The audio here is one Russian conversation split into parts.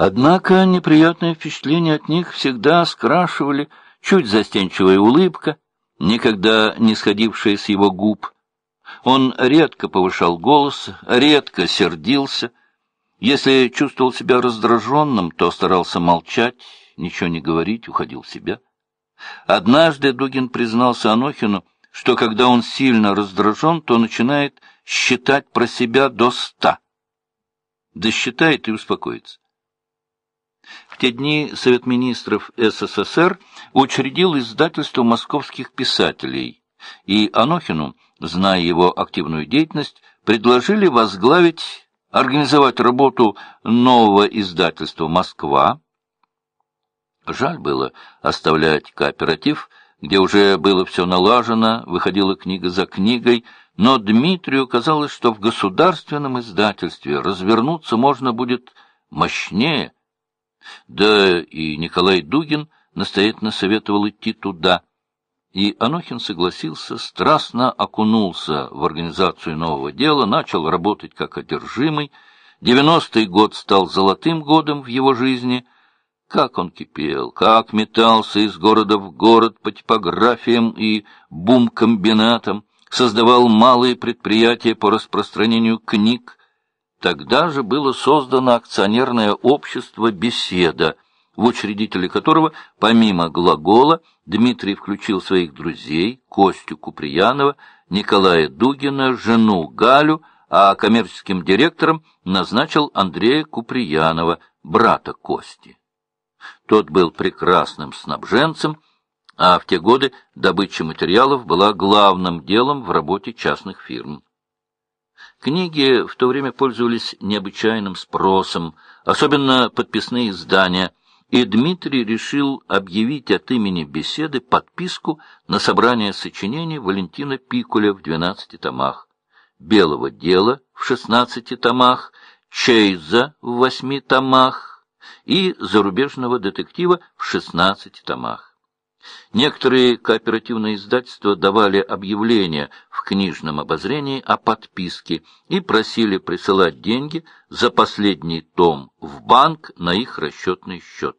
Однако неприятное впечатление от них всегда скрашивали чуть застенчивая улыбка, никогда не сходившая с его губ. Он редко повышал голос, редко сердился. Если чувствовал себя раздраженным, то старался молчать, ничего не говорить, уходил в себя. Однажды Дугин признался Анохину, что когда он сильно раздражен, то начинает считать про себя до ста. Досчитает и успокоится. В те дни Совет министров СССР учредил издательство московских писателей, и Анохину, зная его активную деятельность, предложили возглавить, организовать работу нового издательства «Москва». Жаль было оставлять кооператив, где уже было все налажено, выходила книга за книгой, но Дмитрию казалось, что в государственном издательстве развернуться можно будет мощнее, да и Николай Дугин настоятельно советовал идти туда. И Анохин согласился, страстно окунулся в организацию нового дела, начал работать как одержимый. Девяностый год стал золотым годом в его жизни. Как он кипел, как метался из города в город по типографиям и бум-комбинатам, создавал малые предприятия по распространению книг, Тогда же было создано акционерное общество «Беседа», в учредители которого, помимо глагола, Дмитрий включил своих друзей Костю Куприянова, Николая Дугина, жену Галю, а коммерческим директором назначил Андрея Куприянова, брата Кости. Тот был прекрасным снабженцем, а в те годы добыча материалов была главным делом в работе частных фирм. Книги в то время пользовались необычайным спросом, особенно подписные издания, и Дмитрий решил объявить от имени беседы подписку на собрание сочинений Валентина Пикуля в двенадцати томах, «Белого дела» в шестнадцати томах, «Чейза» в восьми томах и «Зарубежного детектива» в шестнадцати томах. Некоторые кооперативные издательства давали объявления в книжном обозрении о подписке и просили присылать деньги за последний том в банк на их расчетный счет.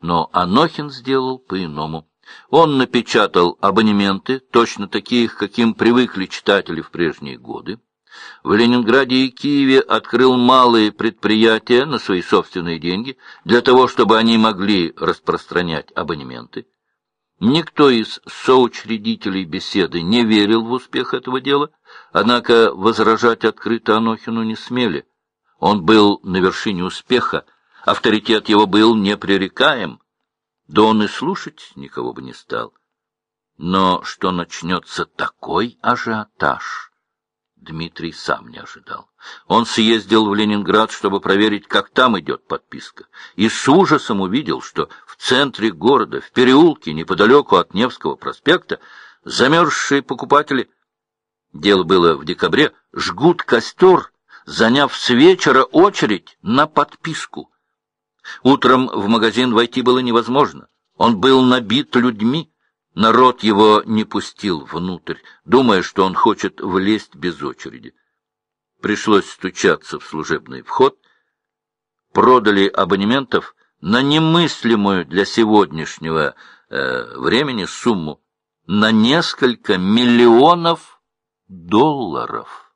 Но Анохин сделал по-иному. Он напечатал абонементы, точно таких, каким привыкли читатели в прежние годы. В Ленинграде и Киеве открыл малые предприятия на свои собственные деньги для того, чтобы они могли распространять абонементы. Никто из соучредителей беседы не верил в успех этого дела, однако возражать открыто Анохину не смели. Он был на вершине успеха, авторитет его был непререкаем, да он и слушать никого бы не стал. Но что начнется такой ажиотаж... Дмитрий сам не ожидал. Он съездил в Ленинград, чтобы проверить, как там идет подписка, и с ужасом увидел, что центре города, в переулке, неподалеку от Невского проспекта, замерзшие покупатели, дело было в декабре, жгут костер, заняв с вечера очередь на подписку. Утром в магазин войти было невозможно. Он был набит людьми. Народ его не пустил внутрь, думая, что он хочет влезть без очереди. Пришлось стучаться в служебный вход. Продали абонементов на немыслимую для сегодняшнего э, времени сумму на несколько миллионов долларов.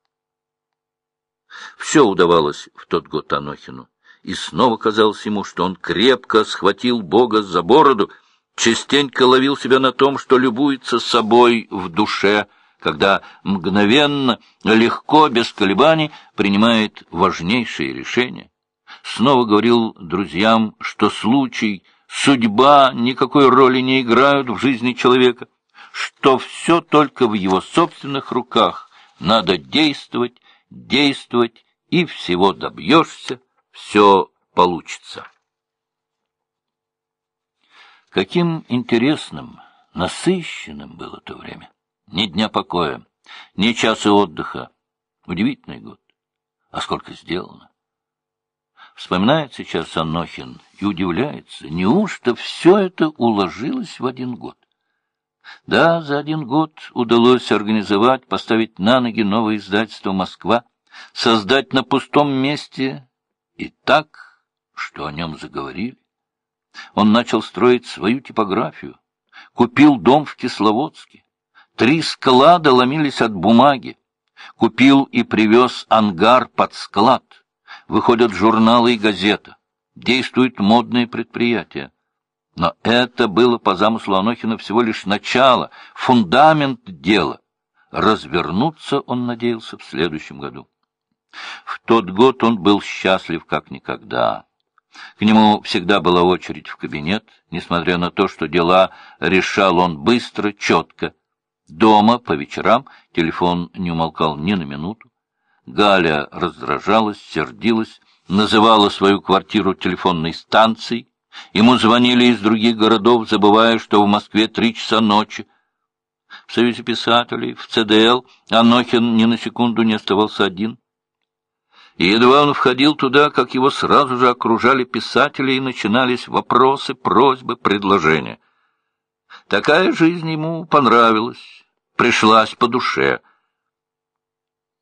Все удавалось в тот год Анохину, и снова казалось ему, что он крепко схватил Бога за бороду — частенько ловил себя на том, что любуется собой в душе, когда мгновенно, легко, без колебаний принимает важнейшие решения. Снова говорил друзьям, что случай, судьба никакой роли не играют в жизни человека, что все только в его собственных руках, надо действовать, действовать, и всего добьешься, все получится. Каким интересным, насыщенным было то время. Ни дня покоя, ни часа отдыха. Удивительный год. А сколько сделано. Вспоминает сейчас Анохин и удивляется, неужто все это уложилось в один год? Да, за один год удалось организовать, поставить на ноги новое издательство «Москва», создать на пустом месте и так что о нем заговорили. Он начал строить свою типографию, купил дом в Кисловодске. Три склада ломились от бумаги. Купил и привез ангар под склад. Выходят журналы и газета. Действуют модные предприятия. Но это было по замыслу Анохина всего лишь начало, фундамент дела. Развернуться он надеялся в следующем году. В тот год он был счастлив как никогда. К нему всегда была очередь в кабинет, несмотря на то, что дела решал он быстро, четко. Дома по вечерам телефон не умолкал ни на минуту. Галя раздражалась, сердилась, называла свою квартиру телефонной станцией. Ему звонили из других городов, забывая, что в Москве три часа ночи. В Союзе писателей, в ЦДЛ Анохин ни на секунду не оставался один. И едва он входил туда, как его сразу же окружали писатели, и начинались вопросы, просьбы, предложения. Такая жизнь ему понравилась, пришлась по душе —